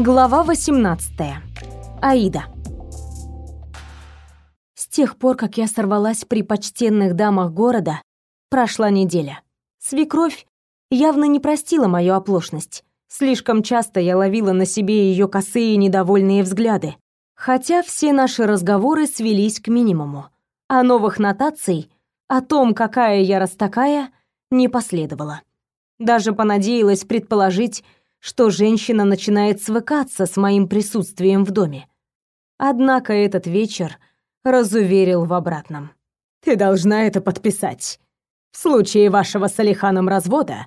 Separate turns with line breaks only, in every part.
Глава 18. Аида. С тех пор, как я сорвалась при почтенных дамах города, прошла неделя. Свекровь явно не простила мою оплошность. Слишком часто я ловила на себе ее косые недовольные взгляды, хотя все наши разговоры свелись к минимуму. А новых нотаций о том, какая я раз не последовало. Даже понадеялась предположить, что женщина начинает свыкаться с моим присутствием в доме. Однако этот вечер разуверил в обратном.
«Ты должна это подписать. В случае вашего с Алиханом развода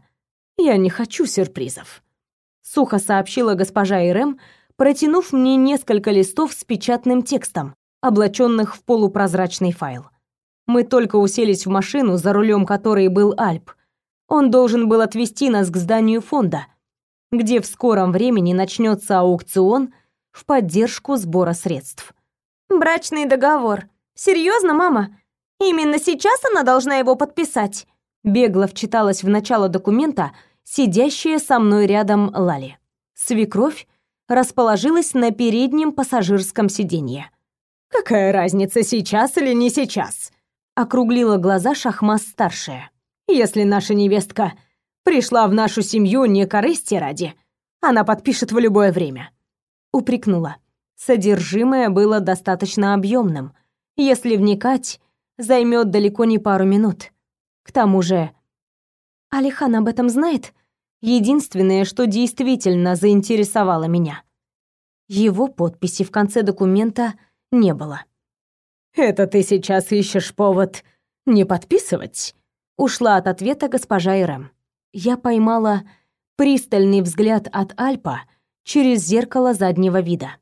я не хочу сюрпризов», —
сухо сообщила госпожа Ирэм, протянув мне несколько листов с печатным текстом, облаченных в полупрозрачный файл. Мы только уселись в машину, за рулем которой был Альп. Он должен был отвезти нас к зданию фонда, где в скором времени начнется аукцион в поддержку сбора средств.
«Брачный договор. Серьезно, мама? Именно сейчас она должна его подписать?»
Бегло вчиталась в начало документа сидящая со мной рядом Лали. Свекровь расположилась на переднем пассажирском сиденье.
«Какая разница, сейчас или не сейчас?»
округлила глаза Шахмас-старшая.
«Если наша невестка Пришла в нашу семью не корысти ради. Она подпишет в любое время.
Упрекнула. Содержимое было достаточно объемным. Если вникать, займет далеко не пару минут. К тому же... Алихан об этом знает? Единственное, что действительно заинтересовало меня. Его подписи в конце документа не было.
«Это ты сейчас ищешь повод не подписывать?»
Ушла от ответа госпожа Ирэм я поймала пристальный взгляд от Альпа через зеркало заднего вида.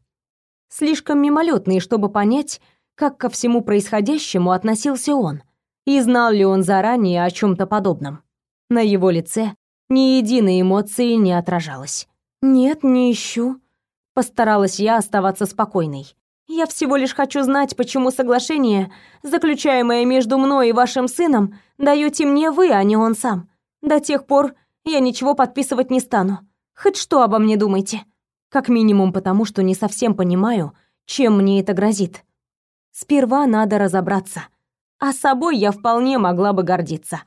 Слишком мимолетный, чтобы понять, как ко всему происходящему относился он, и знал ли он заранее о чем то подобном. На его лице ни единой эмоции не отражалось. «Нет, не ищу», — постаралась я оставаться спокойной. «Я всего лишь хочу знать, почему соглашение, заключаемое между мной и вашим сыном, даете мне вы, а не он сам. До тех пор я ничего подписывать не стану. Хоть что обо мне думайте. Как минимум потому, что не совсем понимаю, чем мне это грозит. Сперва надо разобраться. А собой я вполне могла бы гордиться.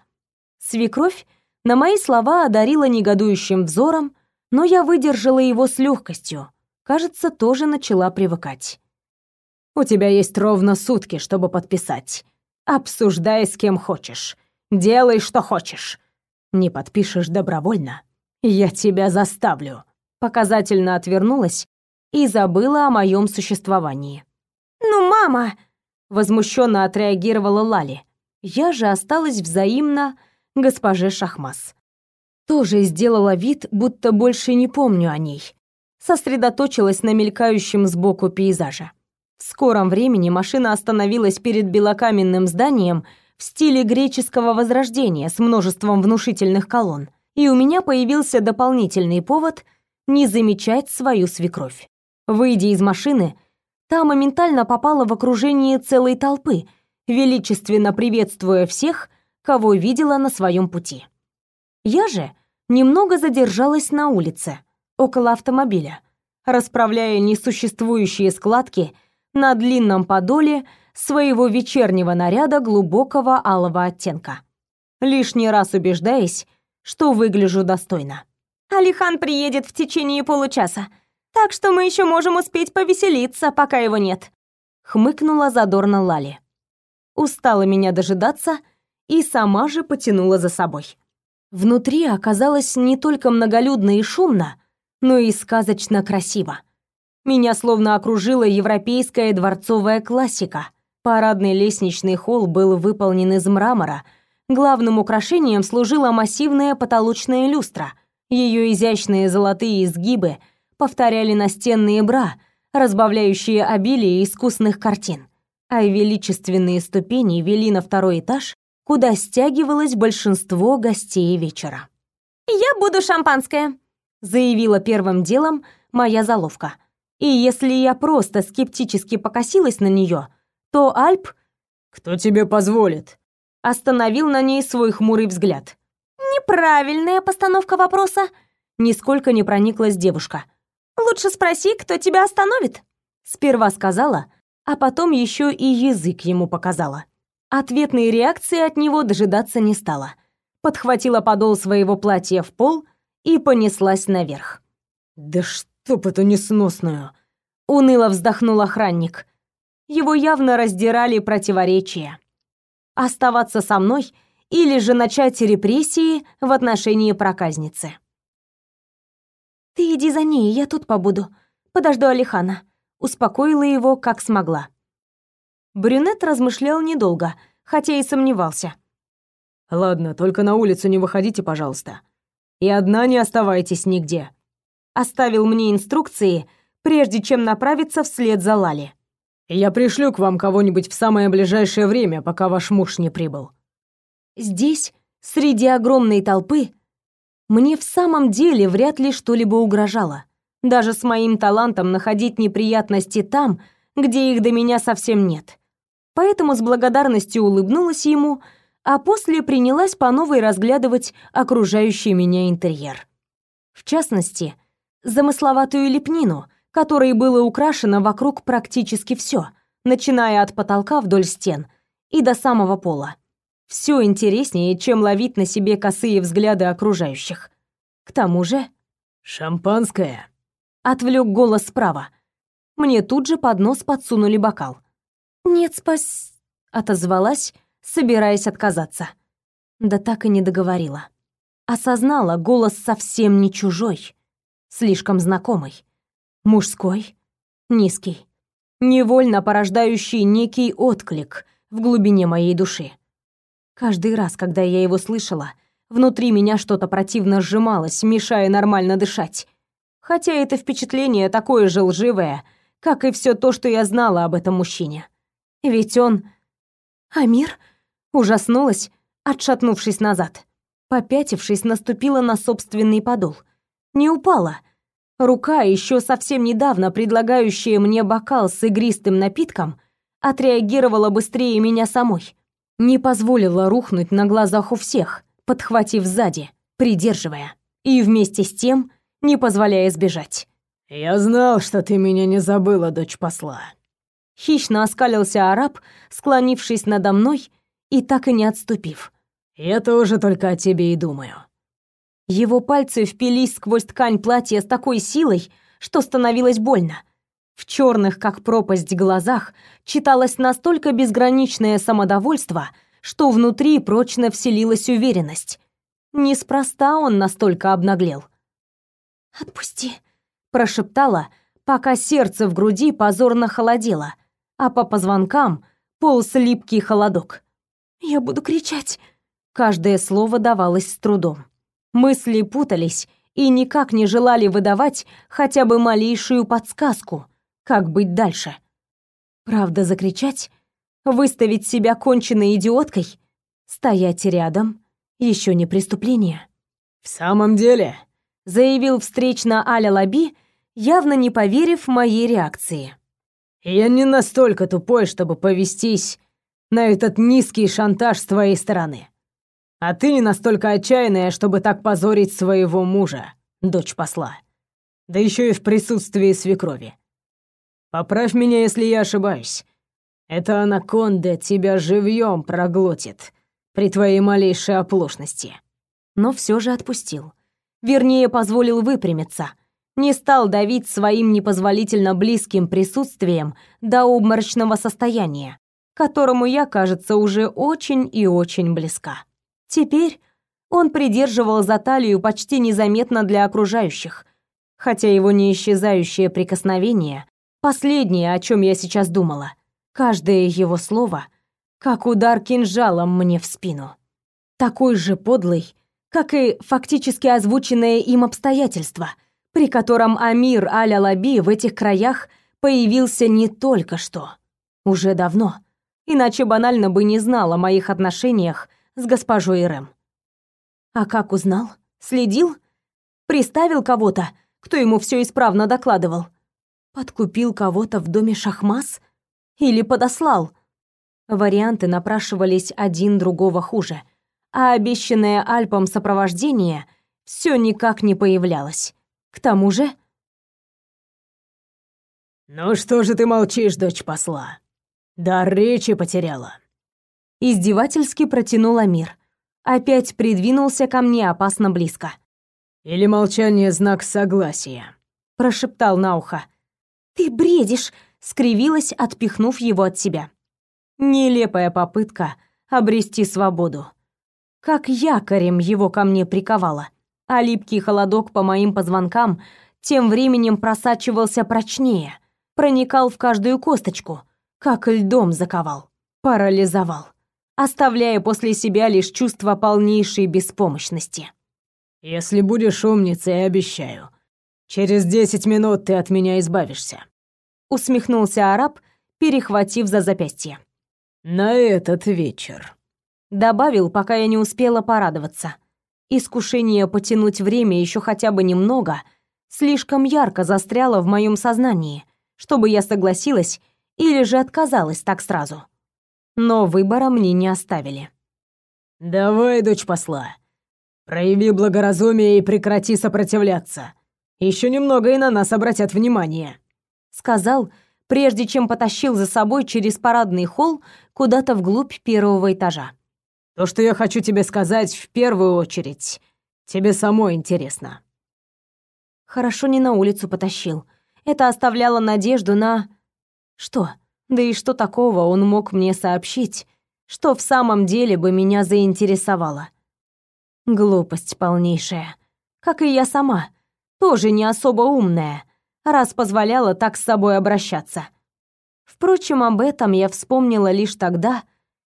Свекровь на мои слова одарила негодующим взором, но я выдержала его с легкостью. Кажется, тоже начала привыкать.
«У тебя есть ровно сутки, чтобы подписать. Обсуждай с кем хочешь. Делай, что хочешь. Не подпишешь добровольно, я тебя заставлю.
Показательно отвернулась и забыла о моем существовании.
Ну, мама,
возмущенно отреагировала Лали. Я же осталась взаимно госпоже Шахмас. Тоже сделала вид, будто больше не помню о ней. Сосредоточилась на мелькающем сбоку пейзажа. В скором времени машина остановилась перед белокаменным зданием в стиле греческого возрождения с множеством внушительных колонн, и у меня появился дополнительный повод не замечать свою свекровь. Выйдя из машины, та моментально попала в окружение целой толпы, величественно приветствуя всех, кого видела на своем пути. Я же немного задержалась на улице, около автомобиля, расправляя несуществующие складки на длинном подоле своего вечернего наряда глубокого алого оттенка. Лишний раз убеждаясь, что выгляжу достойно.
Алихан приедет в течение получаса, так что мы еще можем успеть повеселиться, пока его нет.
Хмыкнула задорно Лали. Устала меня дожидаться и сама же потянула за собой. Внутри оказалось не только многолюдно и шумно, но и сказочно красиво. Меня словно окружила европейская дворцовая классика — Парадный лестничный холл был выполнен из мрамора. Главным украшением служила массивная потолочная люстра. Ее изящные золотые изгибы повторяли настенные бра, разбавляющие обилие искусных картин. А величественные ступени вели на второй этаж, куда стягивалось большинство гостей вечера.
«Я буду шампанское», — заявила первым делом моя заловка. И если я просто скептически покосилась на нее, то Альп...
«Кто тебе позволит?»
Остановил на ней свой хмурый взгляд.
«Неправильная постановка вопроса»,
нисколько не прониклась девушка.
Лучше спроси, кто тебя остановит. Сперва сказала, а потом еще и язык ему показала. Ответной реакции от него дожидаться не стала. Подхватила подол своего платья в пол и понеслась наверх.
«Да чтоб эту несносную!»
Уныло вздохнул охранник. Его явно раздирали противоречия. Оставаться со мной или же начать репрессии в отношении проказницы. «Ты иди за ней, я тут побуду. Подожду Алихана», — успокоила его, как смогла. Брюнет размышлял недолго, хотя и сомневался.
«Ладно, только на улицу не выходите, пожалуйста. И одна не оставайтесь нигде».
Оставил мне инструкции, прежде чем направиться вслед за Лали.
«Я пришлю к вам кого-нибудь в самое ближайшее время, пока ваш муж не прибыл».
Здесь, среди огромной толпы, мне в самом деле вряд ли что-либо угрожало. Даже с моим талантом находить неприятности там, где их до меня совсем нет поэтому с благодарностью улыбнулась ему, а после принялась по новой разглядывать окружающий меня интерьер. В частности, замысловатую лепнину, которой было украшено вокруг практически все, начиная от потолка вдоль стен и до самого пола. Все интереснее, чем ловить на себе косые взгляды окружающих. К тому же...
«Шампанское?»
— отвлек голос справа. Мне тут же под нос подсунули бокал. «Нет, спас...» — отозвалась, собираясь отказаться. Да так и не договорила. Осознала, голос совсем не чужой, слишком знакомый. Мужской, низкий, невольно порождающий некий отклик в глубине моей души. Каждый раз, когда я его слышала, внутри меня что-то противно сжималось, мешая нормально дышать. Хотя это впечатление такое же лживое, как и все то, что я знала об этом мужчине. Ведь он... Амир? Ужаснулась, отшатнувшись назад. Попятившись, наступила на собственный подол. Не упала. Рука, еще совсем недавно предлагающая мне бокал с игристым напитком, отреагировала быстрее меня самой. Не позволила рухнуть на глазах у всех, подхватив сзади, придерживая. И вместе с тем не позволяя сбежать.
«Я знал, что ты меня не забыла, дочь посла»,
Хищно оскалился араб, склонившись надо мной и так и не отступив.
«Я тоже только о тебе и думаю».
Его пальцы впились сквозь ткань платья с такой силой, что становилось больно. В черных, как пропасть, глазах читалось настолько безграничное самодовольство, что внутри прочно вселилась уверенность. Неспроста он настолько обнаглел. «Отпусти», — прошептала, пока сердце в груди позорно холодело, а по позвонкам полз липкий холодок. «Я буду кричать!» Каждое слово давалось с трудом. Мысли путались и никак не желали выдавать хотя бы малейшую подсказку, как быть дальше. Правда, закричать? Выставить себя конченной идиоткой? Стоять рядом? Еще не преступление.
«В самом деле?»
— заявил встречно Аля Лаби, явно не поверив моей реакции.
Я не настолько тупой, чтобы повестись на этот низкий шантаж с твоей стороны. А ты не настолько отчаянная, чтобы так позорить своего мужа, дочь посла. Да еще и в присутствии свекрови. Поправь меня, если я ошибаюсь. Эта анаконда тебя живьем проглотит при твоей малейшей оплошности.
Но все же отпустил. Вернее, позволил выпрямиться — не стал давить своим непозволительно близким присутствием до обморочного состояния, которому я, кажется, уже очень и очень близка. Теперь он придерживал за талию почти незаметно для окружающих, хотя его неисчезающее прикосновение — последнее, о чем я сейчас думала. Каждое его слово — как удар кинжалом мне в спину. Такой же подлый, как и фактически озвученное им обстоятельство — при котором Амир Аль-Алаби в этих краях появился не только что, уже давно, иначе банально бы не знал о моих отношениях с госпожой Рэм. А как узнал? Следил? Приставил кого-то, кто ему все исправно докладывал? Подкупил кого-то в доме Шахмас? Или подослал? Варианты напрашивались один другого хуже, а обещанное Альпом сопровождение все никак не появлялось. К тому же...
«Ну что же ты молчишь, дочь посла? Дар речи потеряла».
Издевательски протянула мир. Опять придвинулся ко мне опасно близко.
«Или молчание — знак согласия», —
прошептал на ухо. «Ты бредишь!» — скривилась, отпихнув его от себя. Нелепая попытка обрести свободу. Как якорем его ко мне приковала, а липкий холодок по моим позвонкам тем временем просачивался прочнее, проникал в каждую косточку, как льдом заковал, парализовал, оставляя после себя лишь чувство полнейшей беспомощности.
«Если будешь умницей, обещаю, через десять минут ты от меня избавишься»,
усмехнулся араб, перехватив за запястье.
«На этот вечер»,
добавил, пока я не успела порадоваться. Искушение потянуть время еще хотя бы немного слишком ярко застряло в моем сознании, чтобы я согласилась или же отказалась так сразу. Но выбора мне не оставили.
«Давай, дочь посла, прояви благоразумие и прекрати сопротивляться. Еще немного и на нас обратят внимание», —
сказал, прежде чем потащил за собой через парадный холл куда-то вглубь первого этажа.
То, что я хочу тебе сказать, в первую очередь, тебе самой интересно.
Хорошо не на улицу потащил. Это оставляло надежду на... Что? Да и что такого он мог мне сообщить, что в самом деле бы меня заинтересовало? Глупость полнейшая. Как и я сама. Тоже не особо умная, раз позволяла так с собой обращаться. Впрочем, об этом я вспомнила лишь тогда,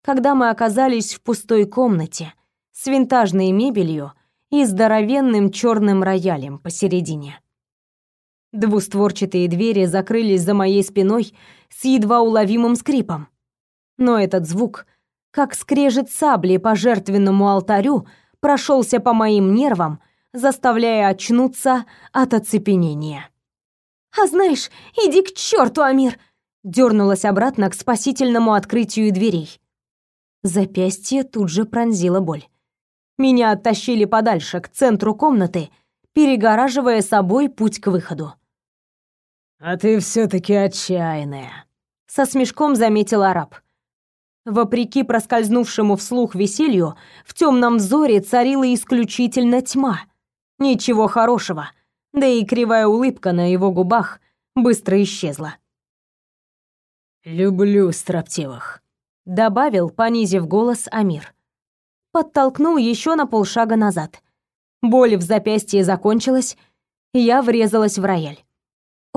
когда мы оказались в пустой комнате с винтажной мебелью и здоровенным черным роялем посередине. Двустворчатые двери закрылись за моей спиной с едва уловимым скрипом. Но этот звук, как скрежет сабли по жертвенному алтарю, прошелся по моим нервам, заставляя очнуться от оцепенения. «А знаешь, иди к черту, Амир!» дернулась обратно к спасительному открытию дверей. Запястье тут же пронзила боль. Меня оттащили подальше, к центру комнаты, перегораживая собой путь к выходу.
«А ты все таки отчаянная», —
со смешком заметил араб. Вопреки проскользнувшему вслух веселью, в темном взоре царила исключительно тьма. Ничего хорошего, да и кривая улыбка на его губах быстро исчезла.
«Люблю строптивых»,
добавил, понизив голос Амир. Подтолкнул еще на полшага назад. Боль в запястье закончилась, я врезалась в рояль.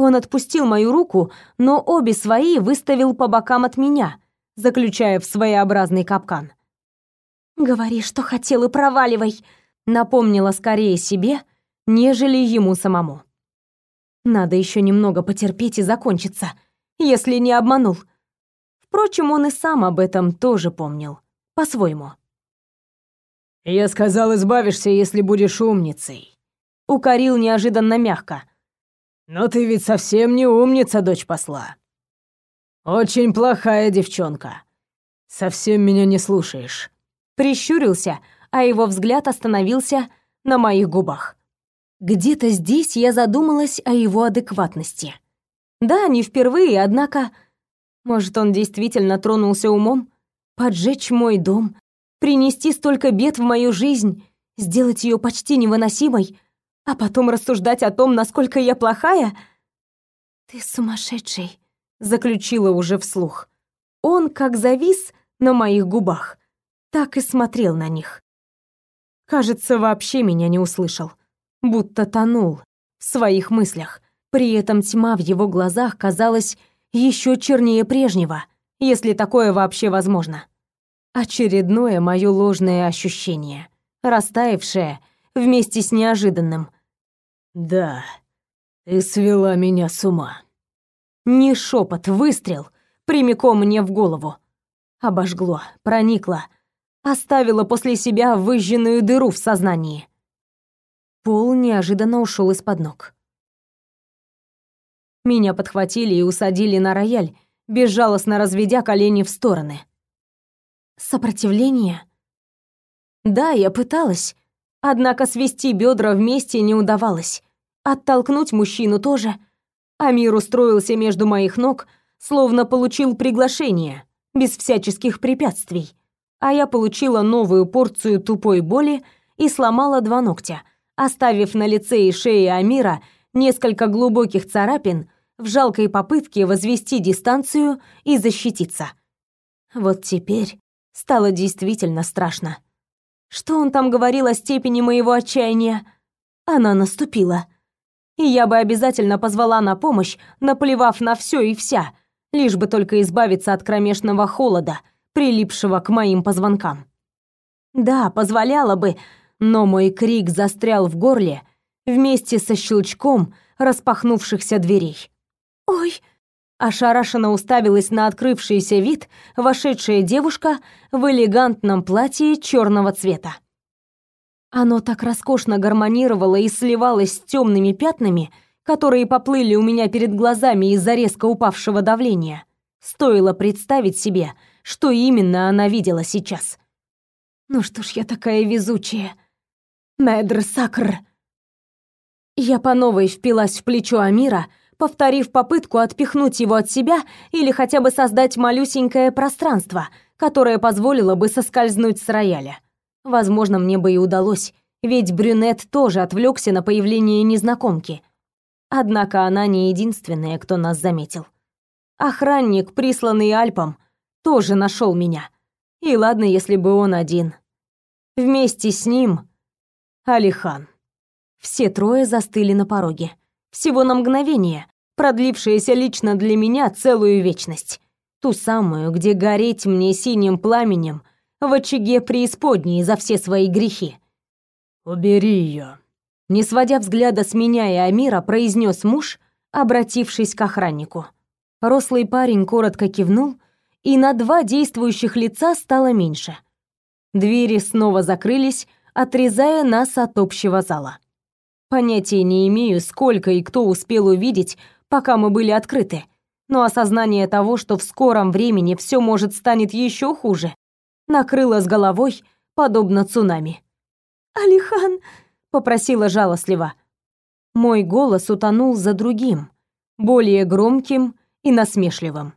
Он отпустил мою руку, но обе свои выставил по бокам от меня, заключая в своеобразный капкан. «Говори, что хотел, и проваливай!» напомнила скорее себе, нежели ему самому. Надо еще немного потерпеть и закончиться, если не обманул. Впрочем, он и сам об этом тоже помнил, по-своему.
«Я сказал, избавишься, если будешь умницей», —
укорил неожиданно мягко.
«Но ты ведь совсем не умница, дочь посла. Очень плохая девчонка. Совсем меня не слушаешь».
Прищурился, а его взгляд остановился на моих губах. Где-то здесь я задумалась о его адекватности. Да, не впервые, однако может, он действительно тронулся умом? Поджечь мой дом, принести столько бед в мою жизнь, сделать ее почти невыносимой, а потом рассуждать о том, насколько я плохая? Ты сумасшедший, заключила уже вслух. Он как завис на моих губах, так и смотрел на них. Кажется, вообще меня не услышал, будто тонул в своих мыслях. При этом тьма в его глазах казалась еще чернее прежнего, если такое вообще возможно. Очередное мое ложное ощущение, растаявшее вместе с неожиданным.
«Да, ты свела меня с ума».
Не шепот, выстрел, прямиком мне в голову. Обожгло, проникло, оставило после себя выжженную дыру в сознании. Пол неожиданно ушел из-под ног. Меня подхватили и усадили на рояль, безжалостно разведя колени в стороны. Сопротивление? Да, я пыталась, однако свести бедра вместе не удавалось. Оттолкнуть мужчину тоже. Амир устроился между моих ног, словно получил приглашение, без всяческих препятствий. А я получила новую порцию тупой боли и сломала два ногтя, оставив на лице и шее Амира несколько глубоких царапин в жалкой попытке возвести дистанцию и защититься. Вот теперь стало действительно страшно. Что он там говорил о степени моего отчаяния? Она наступила. И я бы обязательно позвала на помощь, наплевав на все и вся, лишь бы только избавиться от кромешного холода, прилипшего к моим позвонкам. Да, позволяла бы, но мой крик застрял в горле вместе со щелчком распахнувшихся дверей. «Ой!» Ошарашенно уставилась на открывшийся вид вошедшая девушка в элегантном платье черного цвета. Оно так роскошно гармонировало и сливалось с темными пятнами, которые поплыли у меня перед глазами из-за резко упавшего давления. Стоило представить себе, что именно она видела сейчас. Ну что ж я такая везучая. Медр Сакр. Я по новой впилась в плечо Амира, повторив попытку отпихнуть его от себя или хотя бы создать малюсенькое пространство, которое позволило бы соскользнуть с рояля. Возможно, мне бы и удалось, ведь брюнет тоже отвлекся на появление незнакомки. Однако она не единственная, кто нас заметил. Охранник, присланный Альпом, тоже нашел меня. И ладно, если бы он один. Вместе с ним Алихан. Все трое застыли на пороге. Всего на мгновение, продлившееся лично для меня целую вечность. Ту самую, где гореть мне синим пламенем в очаге преисподней за все свои грехи.
«Убери ее!»
Не сводя взгляда с меня и Амира, произнес муж, обратившись к охраннику. Рослый парень коротко кивнул, и на два действующих лица стало меньше. Двери снова закрылись, отрезая нас от общего зала. Понятия не имею, сколько и кто успел увидеть, пока мы были открыты, но осознание того, что в скором времени все может станет еще хуже, накрыло с головой, подобно цунами. «Алихан!» — попросила жалостливо. Мой голос утонул за другим, более громким и насмешливым.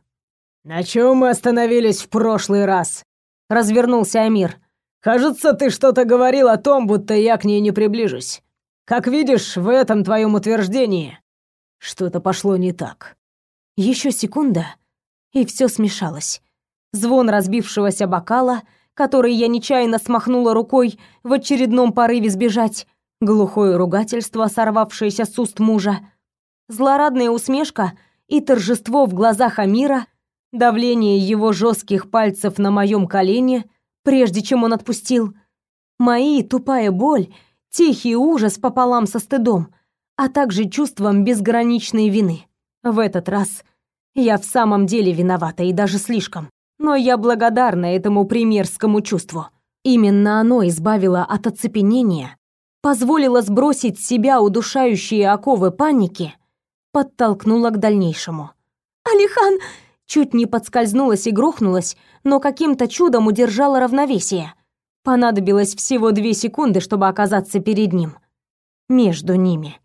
«На чем мы остановились в прошлый раз?» — развернулся Амир. «Кажется, ты что-то говорил о том, будто я к ней не приближусь. Как видишь, в этом твоем утверждении что-то пошло не так.
Еще секунда, и все смешалось. Звон разбившегося бокала, который я нечаянно смахнула рукой в очередном порыве сбежать, глухое ругательство, сорвавшееся с уст мужа, злорадная усмешка и торжество в глазах Амира, давление его жестких пальцев на моем колене, прежде чем он отпустил, мои тупая боль тихий ужас пополам со стыдом, а также чувством безграничной вины. В этот раз я в самом деле виновата и даже слишком. Но я благодарна этому примерскому чувству. Именно оно избавило от оцепенения, позволило сбросить с себя удушающие оковы паники, подтолкнуло к дальнейшему. «Алихан!» Чуть не подскользнулась и грохнулась, но каким-то чудом удержала равновесие – Понадобилось всего две секунды, чтобы оказаться перед ним. Между ними.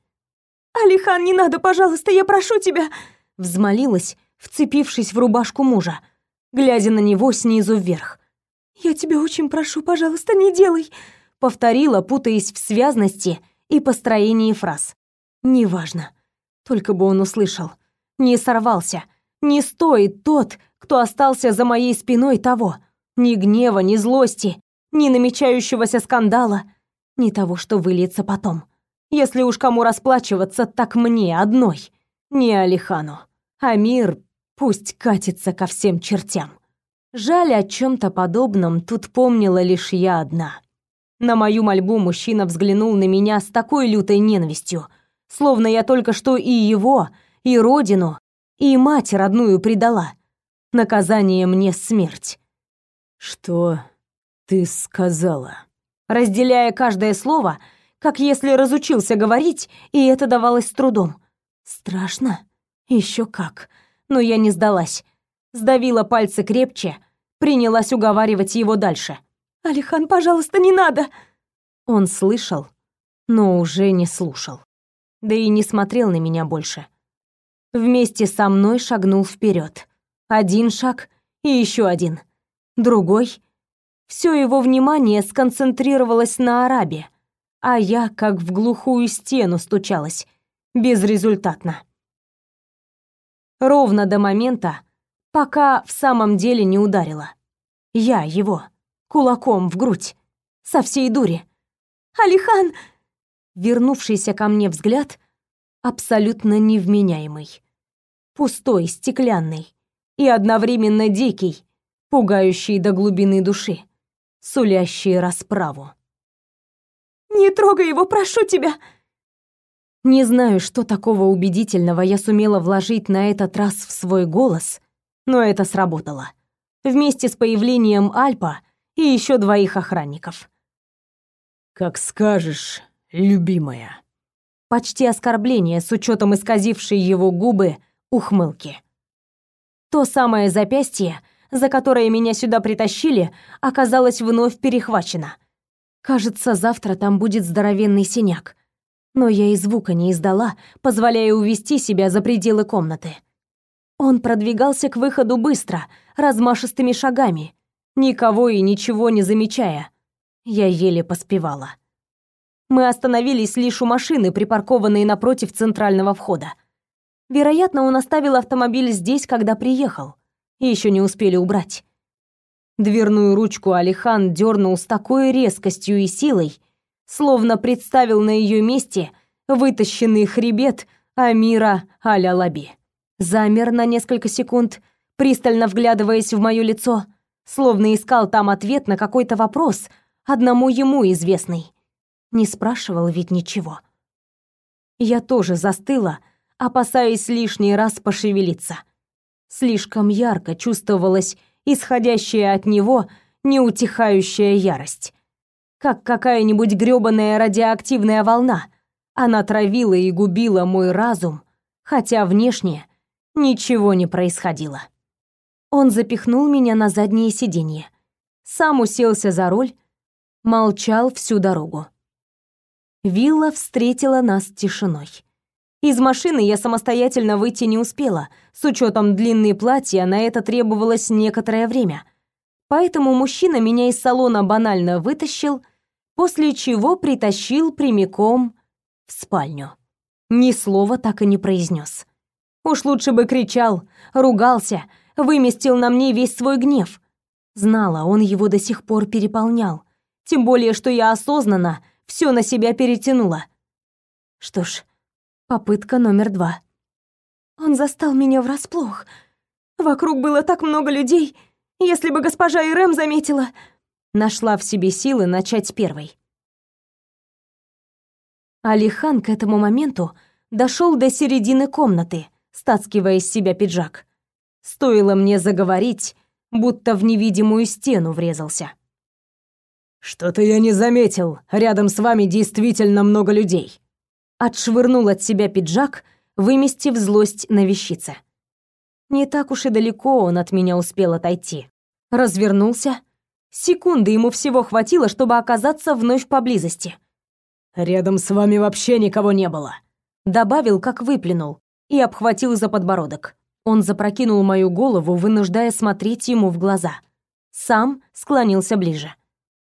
«Алихан, не надо, пожалуйста, я прошу тебя!» Взмолилась, вцепившись в рубашку мужа, глядя на него снизу вверх. «Я тебя очень прошу, пожалуйста, не делай!» Повторила, путаясь в связности и построении фраз. «Неважно. Только бы он услышал. Не сорвался. Не стоит тот, кто остался за моей спиной того. Ни гнева, ни злости, ни намечающегося скандала, ни того, что выльется потом. Если уж кому расплачиваться, так мне одной, не Алихану. А мир пусть катится ко всем чертям. Жаль, о чем то подобном тут помнила лишь я одна. На мою мольбу мужчина взглянул на меня с такой лютой ненавистью, словно я только что и его, и родину, и мать родную предала. Наказание мне смерть.
Что ты сказала.
Разделяя каждое слово, как если разучился говорить, и это давалось с трудом. Страшно? Еще как. Но я не сдалась. Сдавила пальцы крепче, принялась уговаривать его дальше. «Алихан, пожалуйста, не надо!» Он слышал, но уже не слушал. Да и не смотрел на меня больше. вместе со мной шагнул вперед. Один шаг и еще один. Другой. Все его внимание сконцентрировалось на арабе, а я как в глухую стену стучалась, безрезультатно. Ровно до момента, пока в самом деле не ударила. Я его кулаком в грудь, со всей дури. «Алихан!» Вернувшийся ко мне взгляд абсолютно невменяемый. Пустой, стеклянный и одновременно дикий, пугающий до глубины души, сулящий расправу. «Не трогай его, прошу тебя!» Не знаю, что такого убедительного я сумела вложить на этот раз в свой голос, но это сработало. Вместе с появлением Альпа и еще двоих охранников.
«Как скажешь, любимая».
Почти оскорбление с учетом исказившей его губы ухмылки. То самое запястье, за которое меня сюда притащили, оказалось вновь перехвачено. Кажется, завтра там будет здоровенный синяк но я и звука не издала, позволяя увести себя за пределы комнаты. Он продвигался к выходу быстро, размашистыми шагами, никого и ничего не замечая. Я еле поспевала. Мы остановились лишь у машины, припаркованной напротив центрального входа. Вероятно, он оставил автомобиль здесь, когда приехал, и еще не успели убрать. Дверную ручку Алихан дернул с такой резкостью и силой, словно представил на ее месте вытащенный хребет Амира Аля Лаби. Замер на несколько секунд, пристально вглядываясь в моё лицо, словно искал там ответ на какой-то вопрос, одному ему известный. Не спрашивал ведь ничего. Я тоже застыла, опасаясь лишний раз пошевелиться. Слишком ярко чувствовалась исходящая от него неутихающая ярость как какая-нибудь грёбаная радиоактивная волна. Она травила и губила мой разум, хотя внешне ничего не происходило. Он запихнул меня на заднее сиденье, сам уселся за руль, молчал всю дорогу. Вилла встретила нас тишиной. Из машины я самостоятельно выйти не успела, с учетом длинной платья на это требовалось некоторое время. Поэтому мужчина меня из салона банально вытащил после чего притащил прямиком в спальню. Ни слова так и не произнес. Уж лучше бы кричал, ругался, выместил на мне весь свой гнев. Знала, он его до сих пор переполнял. Тем более, что я осознанно все на себя перетянула. Что ж, попытка номер два. Он застал меня врасплох. Вокруг было так много людей. Если бы госпожа Ирэм заметила, нашла в себе силы начать первой. Алихан к этому моменту дошел до середины комнаты, стаскивая из себя пиджак. Стоило мне заговорить, будто в невидимую стену врезался.
«Что-то я не заметил. Рядом с вами действительно много людей».
Отшвырнул от себя пиджак, выместив злость на вещице. Не так уж и далеко он от меня успел отойти. Развернулся Секунды ему всего хватило, чтобы оказаться вновь поблизости.
«Рядом с вами вообще никого не было», —
добавил, как выплюнул, и обхватил за подбородок. Он запрокинул мою голову, вынуждая смотреть ему в глаза. Сам склонился ближе.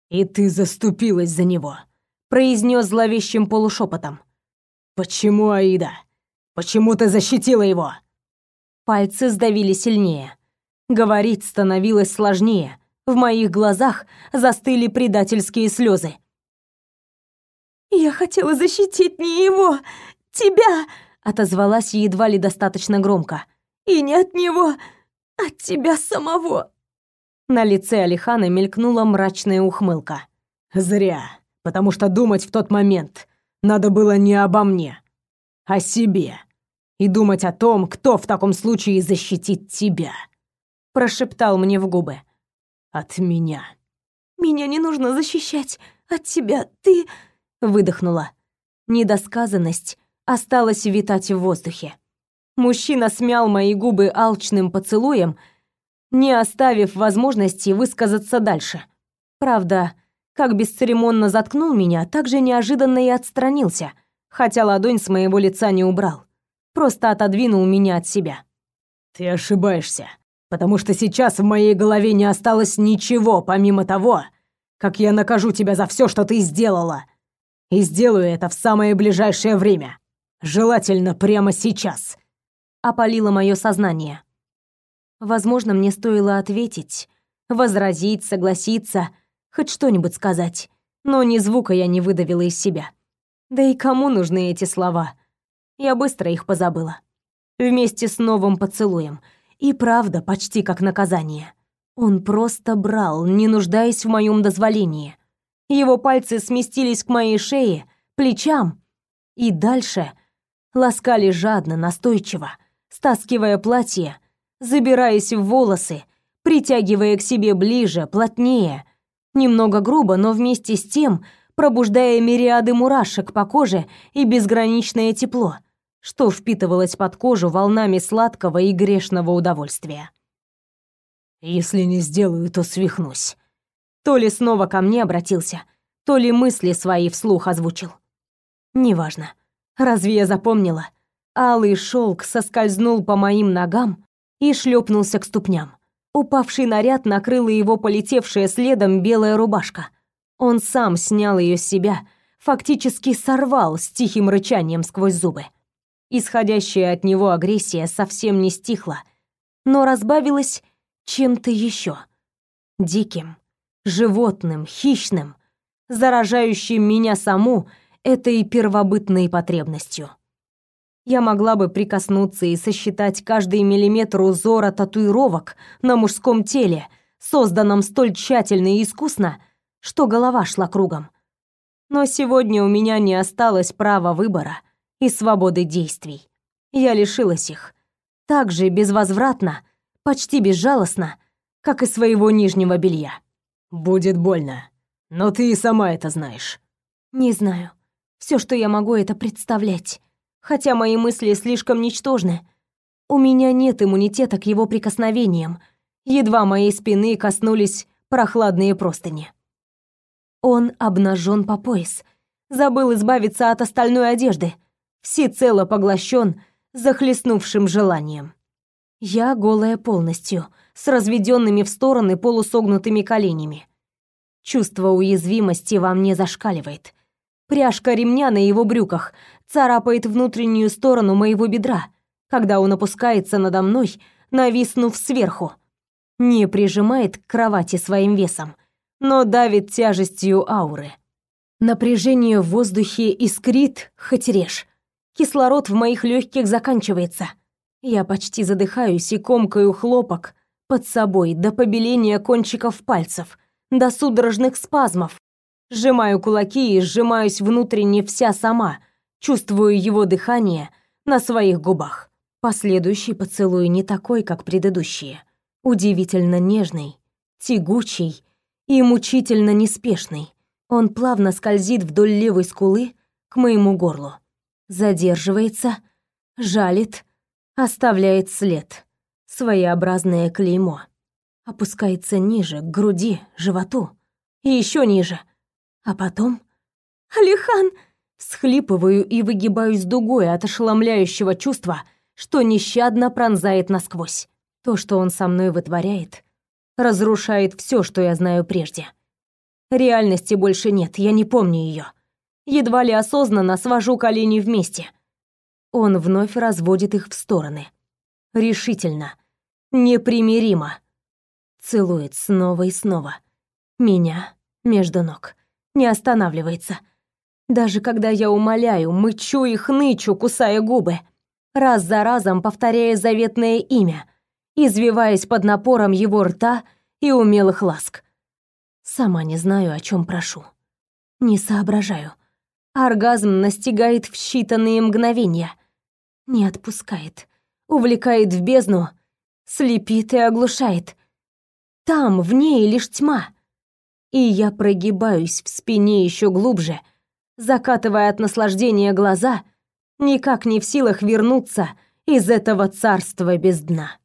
«И ты заступилась за него», — произнес зловещим полушепотом. «Почему, Аида? Почему ты защитила его?»
Пальцы сдавили сильнее. Говорить становилось сложнее — в моих глазах застыли предательские слезы. «Я хотела защитить не его, тебя!» отозвалась едва ли достаточно громко. «И не от него, от тебя самого!» На лице Алихана мелькнула мрачная ухмылка.
«Зря, потому что думать в тот момент надо было не обо мне, а себе. И думать о том, кто в таком случае защитит тебя», прошептал мне в губы от меня.
Меня не нужно защищать от тебя. Ты выдохнула. Недосказанность осталась витать в воздухе. Мужчина смял мои губы алчным поцелуем, не оставив возможности высказаться дальше. Правда, как бесцеремонно заткнул меня, так же неожиданно и отстранился, хотя ладонь с моего лица не убрал.
просто отодвинул меня от себя.
Ты ошибаешься, потому что сейчас в моей голове не осталось ничего, помимо того, как я накажу тебя за все, что ты сделала. И сделаю это в самое ближайшее время. Желательно прямо сейчас.
Опалило мое сознание. Возможно, мне стоило ответить, возразить, согласиться, хоть что-нибудь сказать, но ни звука я не выдавила из себя. Да и кому нужны эти слова? Я быстро их позабыла. Вместе с новым поцелуем. И правда, почти как наказание. Он просто брал, не нуждаясь в моем дозволении. Его пальцы сместились к моей шее, плечам и дальше ласкали жадно, настойчиво, стаскивая платье, забираясь в волосы, притягивая к себе ближе, плотнее, немного грубо, но вместе с тем пробуждая мириады мурашек по коже и безграничное тепло, что впитывалось под кожу волнами сладкого и грешного удовольствия.
Если не сделаю, то свихнусь.
То ли снова ко мне обратился, то ли мысли свои вслух озвучил. Неважно. Разве я запомнила? Алый шелк соскользнул по моим ногам и шлепнулся к ступням. Упавший наряд накрыла его полетевшая следом белая рубашка. Он сам снял ее с себя, фактически сорвал с тихим рычанием сквозь зубы. Исходящая от него агрессия совсем не стихла, но разбавилась чем-то еще. Диким, животным, хищным, заражающим меня саму этой первобытной потребностью. Я могла бы прикоснуться и сосчитать каждый миллиметр узора татуировок на мужском теле, созданном столь тщательно и искусно, что голова шла кругом. Но сегодня у меня не осталось права выбора и свободы действий. Я лишилась их. Так же безвозвратно, почти безжалостно, как и своего нижнего белья.
Будет больно, но ты и сама это знаешь.
Не знаю. Все, что я могу, это представлять. Хотя мои мысли слишком ничтожны. У меня нет иммунитета к его прикосновениям. Едва моей спины коснулись прохладные простыни. Он обнажен по пояс. Забыл избавиться от остальной одежды. Всецело поглощен захлестнувшим желанием. Я голая полностью, с разведенными в стороны полусогнутыми коленями. Чувство уязвимости во мне зашкаливает. Пряжка ремня на его брюках царапает внутреннюю сторону моего бедра, когда он опускается надо мной, нависнув сверху. Не прижимает к кровати своим весом, но давит тяжестью ауры. Напряжение в воздухе искрит, хоть режь. Кислород в моих легких заканчивается — я почти задыхаюсь и комкаю хлопок под собой до побеления кончиков пальцев, до судорожных спазмов. Сжимаю кулаки и сжимаюсь внутренне вся сама, чувствую его дыхание на своих губах. Последующий поцелуй не такой, как предыдущие. Удивительно нежный, тягучий и мучительно неспешный. Он плавно скользит вдоль левой скулы к моему горлу. Задерживается, жалит, оставляет след, своеобразное клеймо. Опускается ниже, к груди, животу и еще ниже. А потом... «Алихан!» Схлипываю и выгибаюсь дугой от ошеломляющего чувства, что нещадно пронзает насквозь. То, что он со мной вытворяет, разрушает все, что я знаю прежде. Реальности больше нет, я не помню ее. Едва ли осознанно свожу колени вместе. Он вновь разводит их в стороны. Решительно, непримиримо. Целует снова и снова. Меня между ног. Не останавливается. Даже когда я умоляю, мычу и хнычу, кусая губы, раз за разом повторяя заветное имя, извиваясь под напором его рта и умелых ласк. Сама не знаю, о чем прошу. Не соображаю. Оргазм настигает в считанные мгновения — не отпускает, увлекает в бездну, слепит и оглушает. Там, в ней лишь тьма. И я прогибаюсь в спине еще глубже, закатывая от наслаждения глаза, никак не в силах вернуться из этого царства без дна.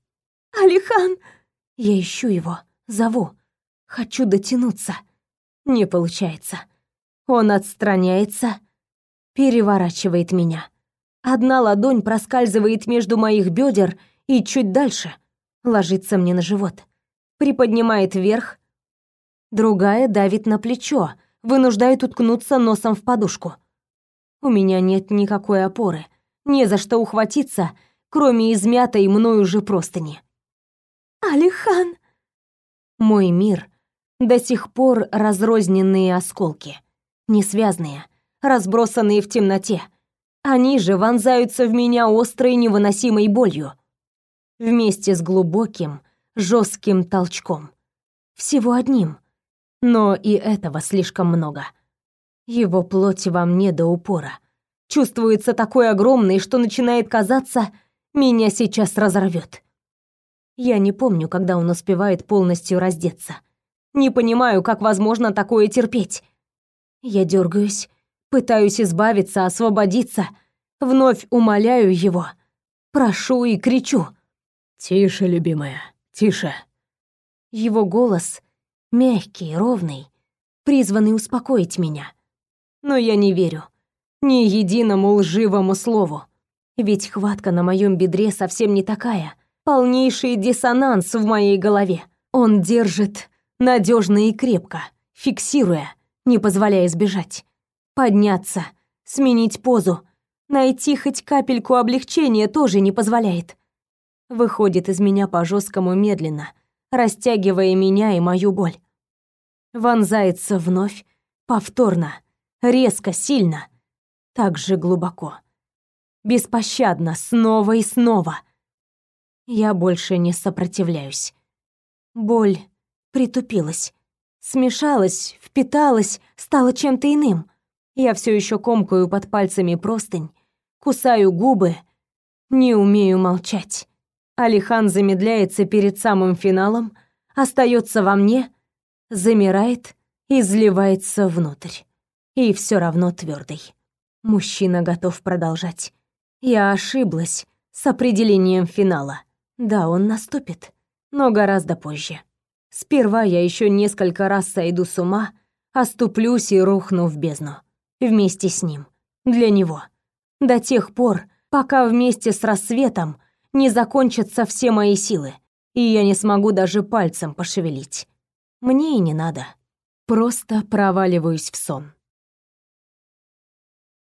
«Алихан!» Я ищу его, зову, хочу дотянуться. Не получается. Он отстраняется, переворачивает меня
Одна ладонь проскальзывает между моих бедер и чуть дальше ложится мне на живот. Приподнимает вверх, другая давит на плечо, вынуждает уткнуться носом в подушку. У меня нет никакой опоры, не за что ухватиться, кроме измятой мною же простыни. «Алихан!» Мой мир до сих пор разрозненные осколки, несвязные, разбросанные в темноте. Они же вонзаются в меня острой невыносимой болью. Вместе с глубоким, жестким толчком. Всего одним. Но и этого слишком много. Его плоть во мне до упора. Чувствуется такой огромный, что начинает казаться, меня сейчас разорвет. Я не помню, когда он успевает полностью раздеться. Не понимаю, как возможно такое терпеть. Я дергаюсь, пытаюсь избавиться, освободиться, вновь умоляю его, прошу и кричу.
«Тише, любимая, тише».
Его голос мягкий, ровный, призванный успокоить меня. Но я не верю ни единому лживому слову. Ведь хватка на моем бедре совсем не такая. Полнейший диссонанс в моей голове. Он держит надежно и крепко, фиксируя, не позволяя сбежать. Подняться, сменить позу, найти хоть капельку облегчения тоже не позволяет. Выходит из меня по жесткому медленно, растягивая меня и мою боль. Вонзается вновь, повторно, резко, сильно, так же глубоко. Беспощадно, снова и снова. Я больше не сопротивляюсь. Боль притупилась, смешалась, впиталась, стала чем-то иным. Я все еще комкаю под пальцами простынь, кусаю губы, не умею молчать. Алихан замедляется перед самым финалом, остается во мне, замирает и изливается внутрь. И все равно твердый. Мужчина готов продолжать. Я ошиблась с определением финала. Да, он наступит, но гораздо позже. Сперва я еще несколько раз сойду с ума, оступлюсь и рухну в бездну. Вместе с ним. Для него. До тех пор, пока вместе с рассветом не закончатся все мои силы, и я не смогу даже пальцем пошевелить. Мне и не надо. Просто проваливаюсь в сон.